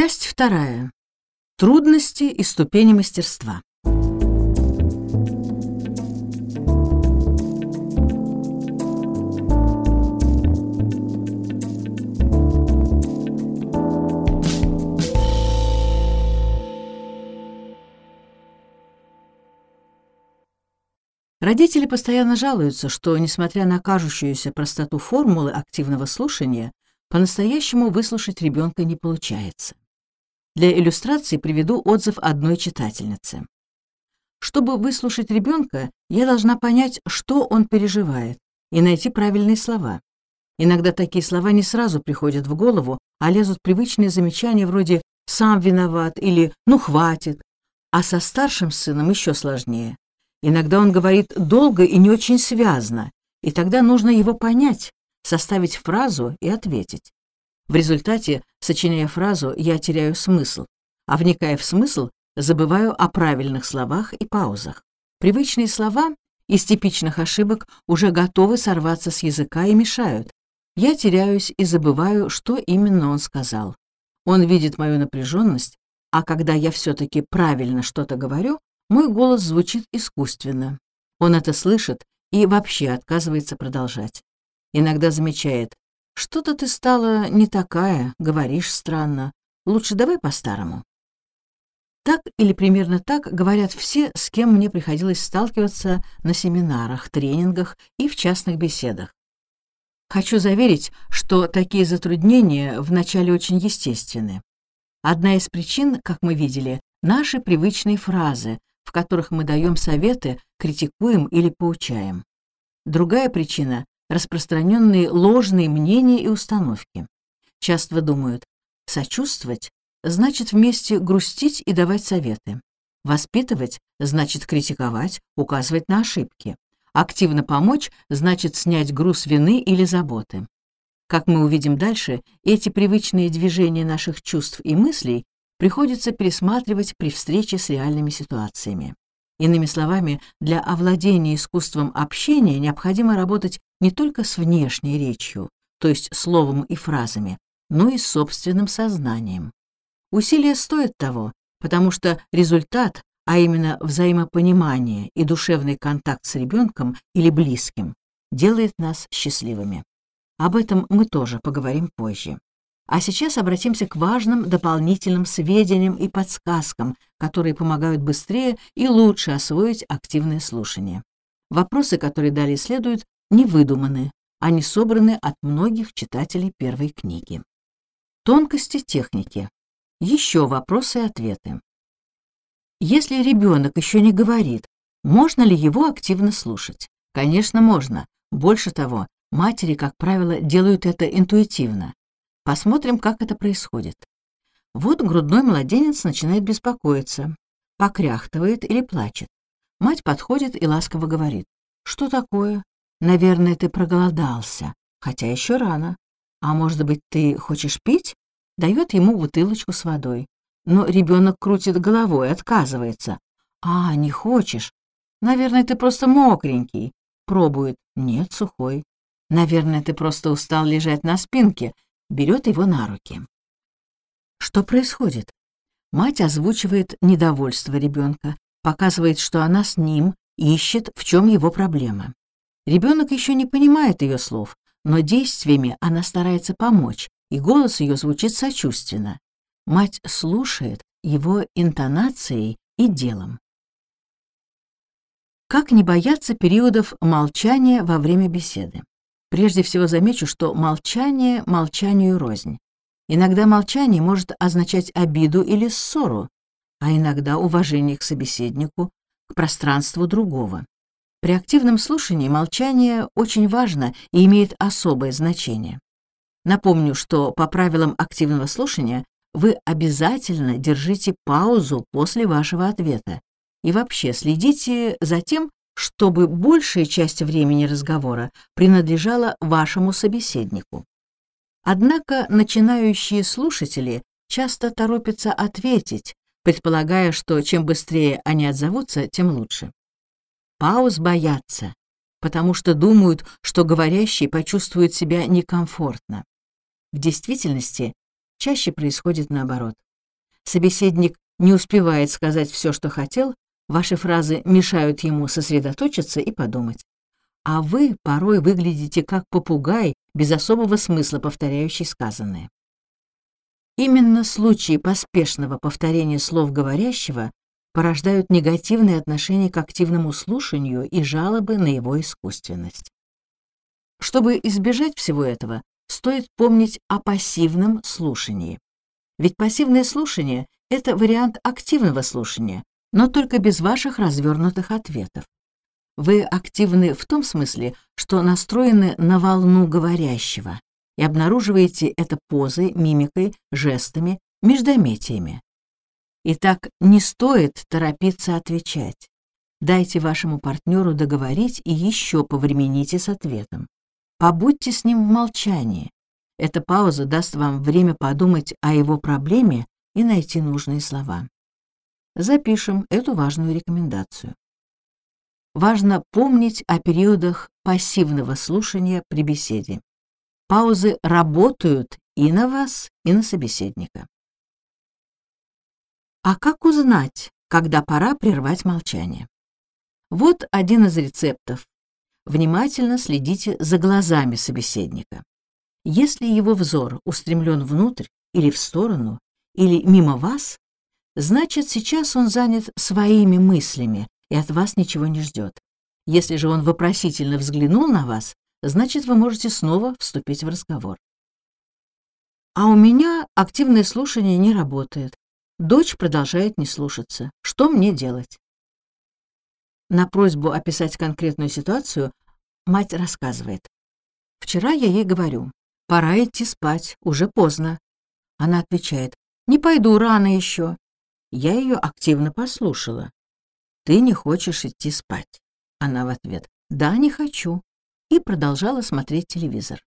Часть вторая. Трудности и ступени мастерства. Родители постоянно жалуются, что, несмотря на кажущуюся простоту формулы активного слушания, по-настоящему выслушать ребенка не получается. Для иллюстрации приведу отзыв одной читательницы. Чтобы выслушать ребенка, я должна понять, что он переживает, и найти правильные слова. Иногда такие слова не сразу приходят в голову, а лезут привычные замечания вроде «сам виноват» или «ну хватит». А со старшим сыном еще сложнее. Иногда он говорит долго и не очень связно, и тогда нужно его понять, составить фразу и ответить. В результате, сочиняя фразу, я теряю смысл, а вникая в смысл, забываю о правильных словах и паузах. Привычные слова из типичных ошибок уже готовы сорваться с языка и мешают. Я теряюсь и забываю, что именно он сказал. Он видит мою напряженность, а когда я все-таки правильно что-то говорю, мой голос звучит искусственно. Он это слышит и вообще отказывается продолжать. Иногда замечает, что-то ты стала не такая, говоришь странно. Лучше давай по-старому. Так или примерно так говорят все, с кем мне приходилось сталкиваться на семинарах, тренингах и в частных беседах. Хочу заверить, что такие затруднения вначале очень естественны. Одна из причин, как мы видели, наши привычные фразы, в которых мы даем советы, критикуем или поучаем. Другая причина — распространенные ложные мнения и установки. Часто думают, сочувствовать значит вместе грустить и давать советы. Воспитывать значит критиковать, указывать на ошибки. Активно помочь значит снять груз вины или заботы. Как мы увидим дальше, эти привычные движения наших чувств и мыслей приходится пересматривать при встрече с реальными ситуациями. Иными словами, для овладения искусством общения необходимо работать не только с внешней речью, то есть словом и фразами, но и с собственным сознанием. Усилия стоят того, потому что результат, а именно взаимопонимание и душевный контакт с ребенком или близким, делает нас счастливыми. Об этом мы тоже поговорим позже. А сейчас обратимся к важным дополнительным сведениям и подсказкам, которые помогают быстрее и лучше освоить активное слушание. Вопросы, которые далее следуют, не выдуманы, они собраны от многих читателей первой книги. Тонкости техники. Еще вопросы и ответы. Если ребенок еще не говорит, можно ли его активно слушать? Конечно, можно. Больше того, матери, как правило, делают это интуитивно. Посмотрим, как это происходит. Вот грудной младенец начинает беспокоиться, покряхтывает или плачет. Мать подходит и ласково говорит. «Что такое? Наверное, ты проголодался, хотя еще рано. А может быть, ты хочешь пить?» Дает ему бутылочку с водой. Но ребенок крутит головой, отказывается. «А, не хочешь? Наверное, ты просто мокренький». Пробует. «Нет, сухой». «Наверное, ты просто устал лежать на спинке берет его на руки. Что происходит? Мать озвучивает недовольство ребенка, показывает, что она с ним, ищет, в чем его проблема. Ребенок еще не понимает ее слов, но действиями она старается помочь, и голос ее звучит сочувственно. Мать слушает его интонацией и делом. Как не бояться периодов молчания во время беседы? Прежде всего замечу, что молчание молчанию рознь. Иногда молчание может означать обиду или ссору, а иногда уважение к собеседнику, к пространству другого. При активном слушании молчание очень важно и имеет особое значение. Напомню, что по правилам активного слушания вы обязательно держите паузу после вашего ответа и вообще следите за тем, чтобы большая часть времени разговора принадлежала вашему собеседнику. Однако начинающие слушатели часто торопятся ответить, предполагая, что чем быстрее они отзовутся, тем лучше. Пауз боятся, потому что думают, что говорящий почувствует себя некомфортно. В действительности чаще происходит наоборот. собеседник не успевает сказать все, что хотел, ваши фразы мешают ему сосредоточиться и подумать. А вы порой выглядите как попугай, без особого смысла повторяющий сказанное. Именно случаи поспешного повторения слов говорящего порождают негативное отношение к активному слушанию и жалобы на его искусственность. Чтобы избежать всего этого, стоит помнить о пассивном слушании. Ведь пассивное слушание — это вариант активного слушания, но только без ваших развернутых ответов. Вы активны в том смысле, что настроены на волну говорящего и обнаруживаете это позой, мимикой, жестами, междометиями. Итак, не стоит торопиться отвечать. Дайте вашему партнеру договорить и еще повремените с ответом. Побудьте с ним в молчании. Эта пауза даст вам время подумать о его проблеме и найти нужные слова. Запишем эту важную рекомендацию. Важно помнить о периодах пассивного слушания при беседе. Паузы работают и на вас, и на собеседника. А как узнать, когда пора прервать молчание? Вот один из рецептов, внимательно следите за глазами собеседника. Если его взор устремлен внутрь или в сторону, или мимо вас, значит, сейчас он занят своими мыслями и от вас ничего не ждет. Если же он вопросительно взглянул на вас, значит, вы можете снова вступить в разговор. А у меня активное слушание не работает. Дочь продолжает не слушаться. Что мне делать? На просьбу описать конкретную ситуацию мать рассказывает. «Вчера я ей говорю, пора идти спать, уже поздно». Она отвечает, «Не пойду, рано еще». Я ее активно послушала. «Ты не хочешь идти спать?» Она в ответ, «Да, не хочу», и продолжала смотреть телевизор.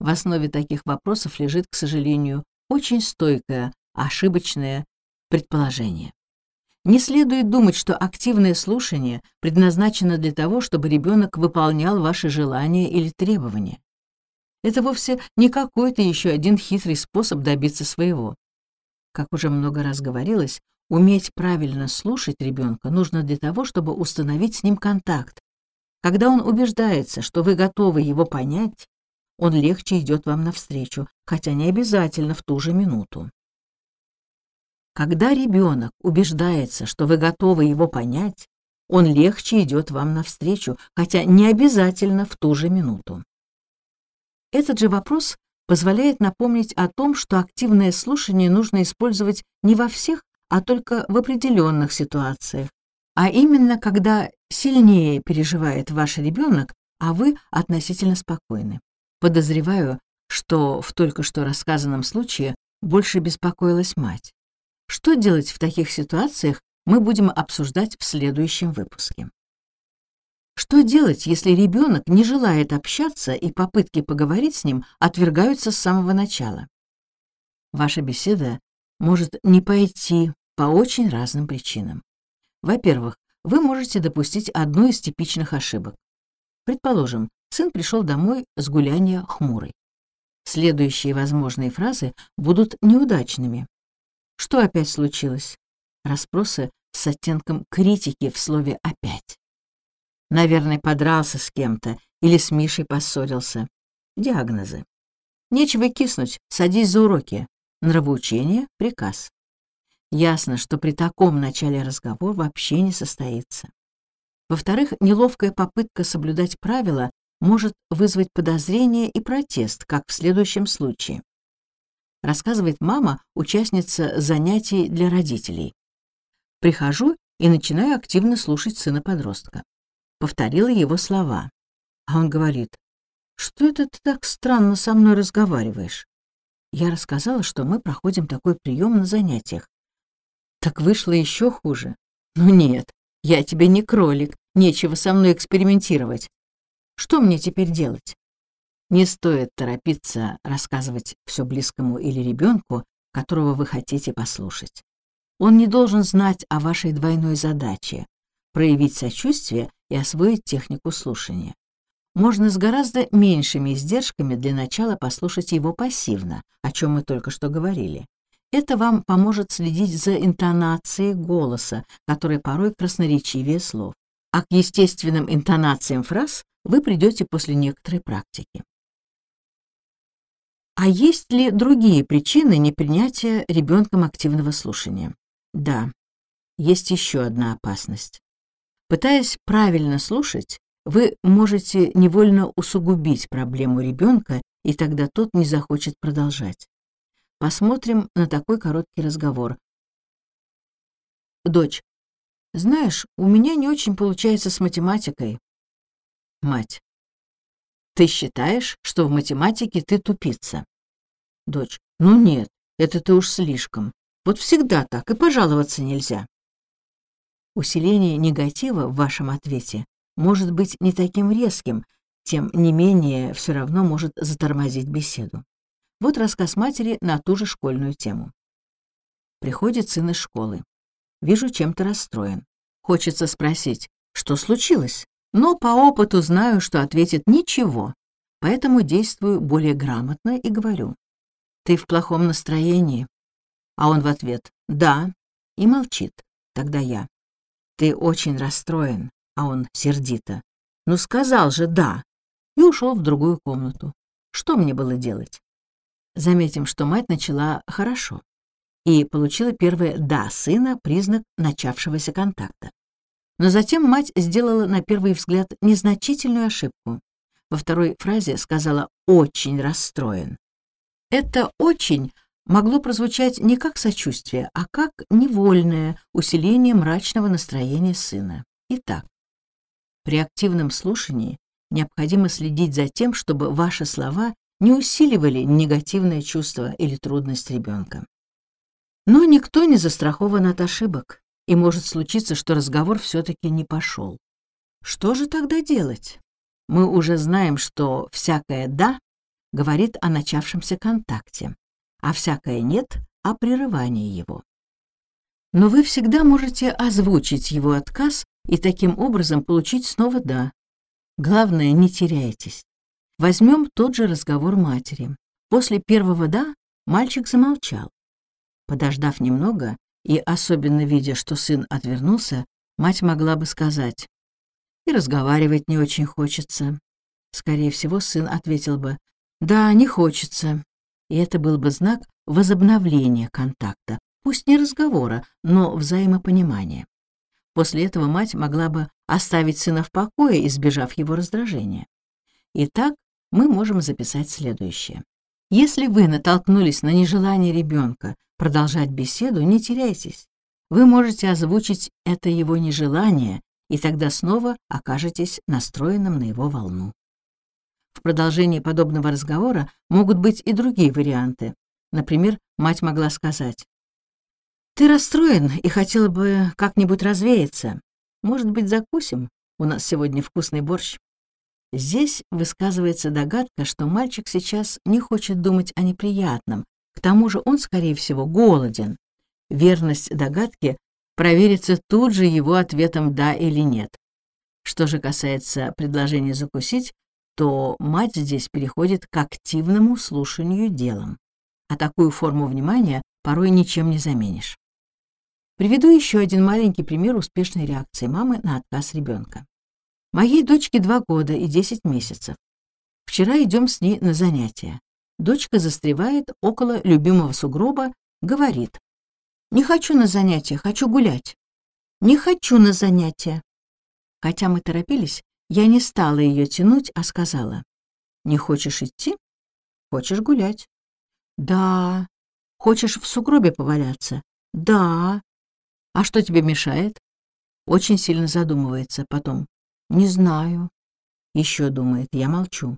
В основе таких вопросов лежит, к сожалению, очень стойкое, ошибочное предположение. Не следует думать, что активное слушание предназначено для того, чтобы ребенок выполнял ваши желания или требования. Это вовсе не какой-то еще один хитрый способ добиться своего. Как уже много раз говорилось, уметь правильно слушать ребенка нужно для того, чтобы установить с ним контакт. Когда он убеждается, что вы готовы его понять, он легче идет вам навстречу, хотя не обязательно в ту же минуту. Когда ребенок убеждается, что вы готовы его понять, он легче идет вам навстречу, хотя не обязательно в ту же минуту. Этот же вопрос позволяет напомнить о том, что активное слушание нужно использовать не во всех, а только в определенных ситуациях, а именно когда сильнее переживает ваш ребенок, а вы относительно спокойны. Подозреваю, что в только что рассказанном случае больше беспокоилась мать. Что делать в таких ситуациях, мы будем обсуждать в следующем выпуске. Что делать, если ребенок не желает общаться и попытки поговорить с ним отвергаются с самого начала? Ваша беседа может не пойти по очень разным причинам. Во-первых, вы можете допустить одну из типичных ошибок. Предположим, сын пришел домой с гуляния хмурый. Следующие возможные фразы будут неудачными. Что опять случилось? Распросы с оттенком критики в слове «опять». Наверное, подрался с кем-то или с Мишей поссорился. Диагнозы. Нечего киснуть, садись за уроки. Нравоучение — приказ. Ясно, что при таком начале разговор вообще не состоится. Во-вторых, неловкая попытка соблюдать правила может вызвать подозрение и протест, как в следующем случае рассказывает мама, участница занятий для родителей. Прихожу и начинаю активно слушать сына-подростка. Повторила его слова. А он говорит, «Что это ты так странно со мной разговариваешь?» Я рассказала, что мы проходим такой прием на занятиях. Так вышло еще хуже. Ну нет, я тебе не кролик, нечего со мной экспериментировать. Что мне теперь делать? Не стоит торопиться рассказывать все близкому или ребенку, которого вы хотите послушать. Он не должен знать о вашей двойной задаче — проявить сочувствие и освоить технику слушания. Можно с гораздо меньшими издержками для начала послушать его пассивно, о чем мы только что говорили. Это вам поможет следить за интонацией голоса, которая порой красноречивее слов. А к естественным интонациям фраз вы придете после некоторой практики. А есть ли другие причины непринятия ребенком активного слушания? Да, есть еще одна опасность. Пытаясь правильно слушать, вы можете невольно усугубить проблему ребенка, и тогда тот не захочет продолжать. Посмотрим на такой короткий разговор. Дочь, знаешь, у меня не очень получается с математикой. Мать. Ты считаешь, что в математике ты тупица? Дочь. Ну нет, это ты уж слишком. Вот всегда так, и пожаловаться нельзя. Усиление негатива в вашем ответе может быть не таким резким, тем не менее все равно может затормозить беседу. Вот рассказ матери на ту же школьную тему. Приходит сын из школы. Вижу, чем-то расстроен. Хочется спросить, что случилось? но по опыту знаю, что ответит ничего, поэтому действую более грамотно и говорю. «Ты в плохом настроении?» А он в ответ «Да» и молчит. Тогда я. «Ты очень расстроен», а он сердито. «Ну сказал же «да» и ушел в другую комнату. Что мне было делать? Заметим, что мать начала хорошо и получила первое «да» сына, признак начавшегося контакта. Но затем мать сделала на первый взгляд незначительную ошибку. Во второй фразе сказала «очень расстроен». Это «очень» могло прозвучать не как сочувствие, а как невольное усиление мрачного настроения сына. Итак, при активном слушании необходимо следить за тем, чтобы ваши слова не усиливали негативное чувство или трудность ребенка. Но никто не застрахован от ошибок и может случиться, что разговор все-таки не пошел. Что же тогда делать? Мы уже знаем, что всякое «да» говорит о начавшемся контакте, а всякое «нет» — о прерывании его. Но вы всегда можете озвучить его отказ и таким образом получить снова «да». Главное, не теряйтесь. Возьмем тот же разговор матери. После первого «да» мальчик замолчал. Подождав немного, и, особенно видя, что сын отвернулся, мать могла бы сказать, «И разговаривать не очень хочется». Скорее всего, сын ответил бы, «Да, не хочется». И это был бы знак возобновления контакта, пусть не разговора, но взаимопонимания. После этого мать могла бы оставить сына в покое, избежав его раздражения. Итак, мы можем записать следующее. Если вы натолкнулись на нежелание ребенка продолжать беседу, не теряйтесь. Вы можете озвучить это его нежелание, и тогда снова окажетесь настроенным на его волну. В продолжении подобного разговора могут быть и другие варианты. Например, мать могла сказать, «Ты расстроен и хотела бы как-нибудь развеяться. Может быть, закусим? У нас сегодня вкусный борщ». Здесь высказывается догадка, что мальчик сейчас не хочет думать о неприятном, к тому же он, скорее всего, голоден. Верность догадки проверится тут же его ответом «да» или «нет». Что же касается предложения закусить, то мать здесь переходит к активному слушанию делом. А такую форму внимания порой ничем не заменишь. Приведу еще один маленький пример успешной реакции мамы на отказ ребенка. Моей дочке два года и десять месяцев. Вчера идем с ней на занятия. Дочка застревает около любимого сугроба, говорит. «Не хочу на занятия, хочу гулять». «Не хочу на занятия». Хотя мы торопились, я не стала ее тянуть, а сказала. «Не хочешь идти? Хочешь гулять?» «Да». «Хочешь в сугробе поваляться?» «Да». «А что тебе мешает?» Очень сильно задумывается потом. «Не знаю». Еще думает, я молчу.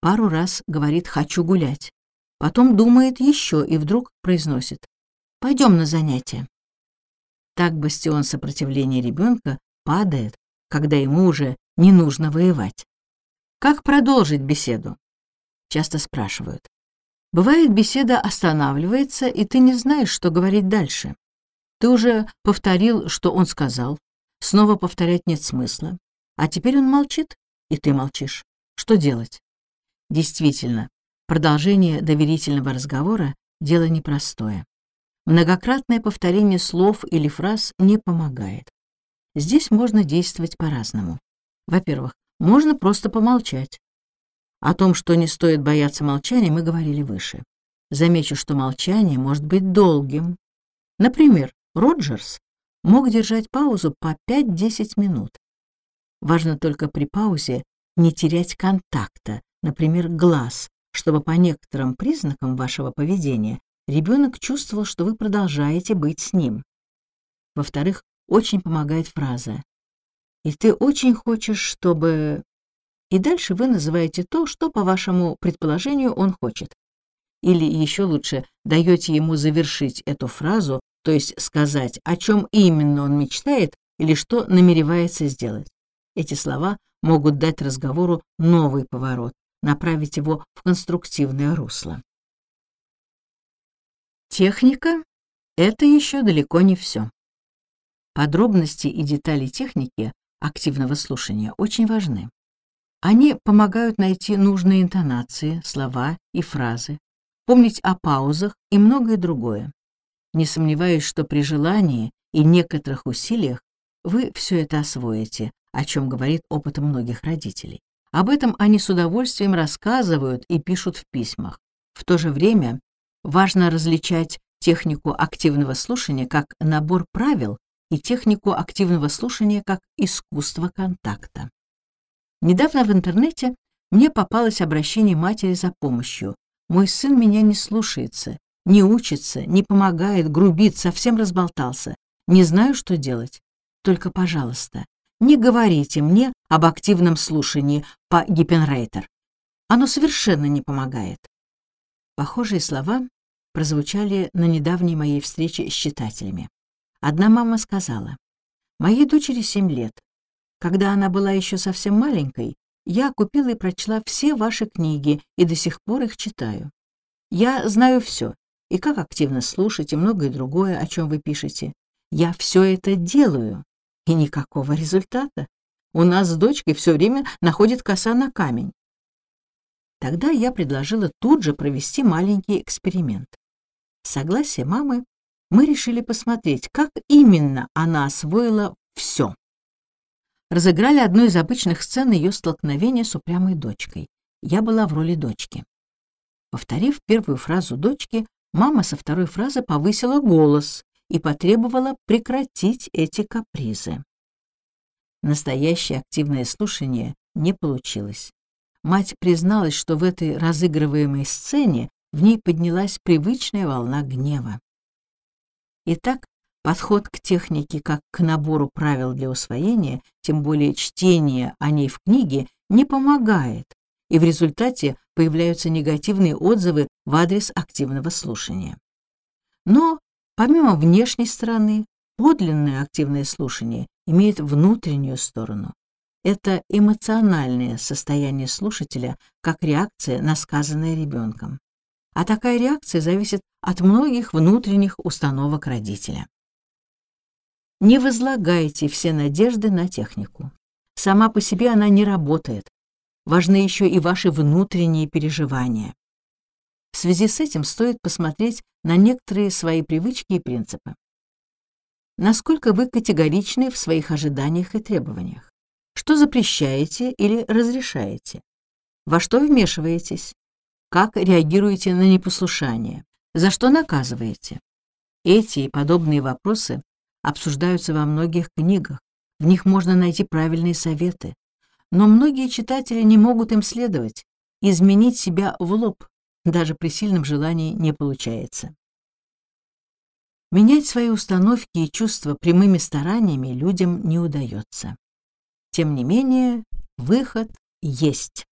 Пару раз говорит «хочу гулять». Потом думает еще и вдруг произносит «пойдем на занятия». Так бастион сопротивления ребенка падает, когда ему уже не нужно воевать. Как продолжить беседу? Часто спрашивают. Бывает, беседа останавливается, и ты не знаешь, что говорить дальше. Ты уже повторил, что он сказал. Снова повторять нет смысла. А теперь он молчит, и ты молчишь. Что делать? Действительно, продолжение доверительного разговора — дело непростое. Многократное повторение слов или фраз не помогает. Здесь можно действовать по-разному. Во-первых, можно просто помолчать. О том, что не стоит бояться молчания, мы говорили выше. Замечу, что молчание может быть долгим. Например, Роджерс мог держать паузу по 5-10 минут. Важно только при паузе не терять контакта, например, глаз, чтобы по некоторым признакам вашего поведения ребенок чувствовал, что вы продолжаете быть с ним. Во-вторых, очень помогает фраза «И ты очень хочешь, чтобы...» И дальше вы называете то, что, по вашему предположению, он хочет. Или еще лучше, даете ему завершить эту фразу, то есть сказать, о чем именно он мечтает или что намеревается сделать. Эти слова могут дать разговору новый поворот, направить его в конструктивное русло. Техника — это еще далеко не все. Подробности и детали техники активного слушания очень важны. Они помогают найти нужные интонации, слова и фразы, помнить о паузах и многое другое. Не сомневаюсь, что при желании и некоторых усилиях вы все это освоите, о чем говорит опыт многих родителей. Об этом они с удовольствием рассказывают и пишут в письмах. В то же время важно различать технику активного слушания как набор правил и технику активного слушания как искусство контакта. Недавно в интернете мне попалось обращение матери за помощью, мой сын меня не слушается, не учится, не помогает, грубит, совсем разболтался. Не знаю, что делать. Только, пожалуйста, не говорите мне об активном слушании по Гиппенрейтер. Оно совершенно не помогает. Похожие слова прозвучали на недавней моей встрече с читателями. Одна мама сказала, «Моей дочери семь лет. Когда она была еще совсем маленькой, я купила и прочла все ваши книги и до сих пор их читаю. Я знаю все, и как активно слушать, и многое другое, о чем вы пишете. Я все это делаю, и никакого результата. У нас с дочкой все время находит коса на камень. Тогда я предложила тут же провести маленький эксперимент. С согласия мамы мы решили посмотреть, как именно она освоила все разыграли одну из обычных сцен ее столкновения с упрямой дочкой. Я была в роли дочки. Повторив первую фразу дочки, мама со второй фразы повысила голос и потребовала прекратить эти капризы. Настоящее активное слушание не получилось. Мать призналась, что в этой разыгрываемой сцене в ней поднялась привычная волна гнева. Итак, Подход к технике как к набору правил для усвоения, тем более чтение о ней в книге, не помогает, и в результате появляются негативные отзывы в адрес активного слушания. Но помимо внешней стороны, подлинное активное слушание имеет внутреннюю сторону. Это эмоциональное состояние слушателя как реакция на сказанное ребенком. А такая реакция зависит от многих внутренних установок родителя. Не возлагайте все надежды на технику. Сама по себе она не работает. Важны еще и ваши внутренние переживания. В связи с этим стоит посмотреть на некоторые свои привычки и принципы. Насколько вы категоричны в своих ожиданиях и требованиях? Что запрещаете или разрешаете? Во что вмешиваетесь? Как реагируете на непослушание? За что наказываете? Эти и подобные вопросы обсуждаются во многих книгах, в них можно найти правильные советы. Но многие читатели не могут им следовать. Изменить себя в лоб даже при сильном желании не получается. Менять свои установки и чувства прямыми стараниями людям не удается. Тем не менее, выход есть.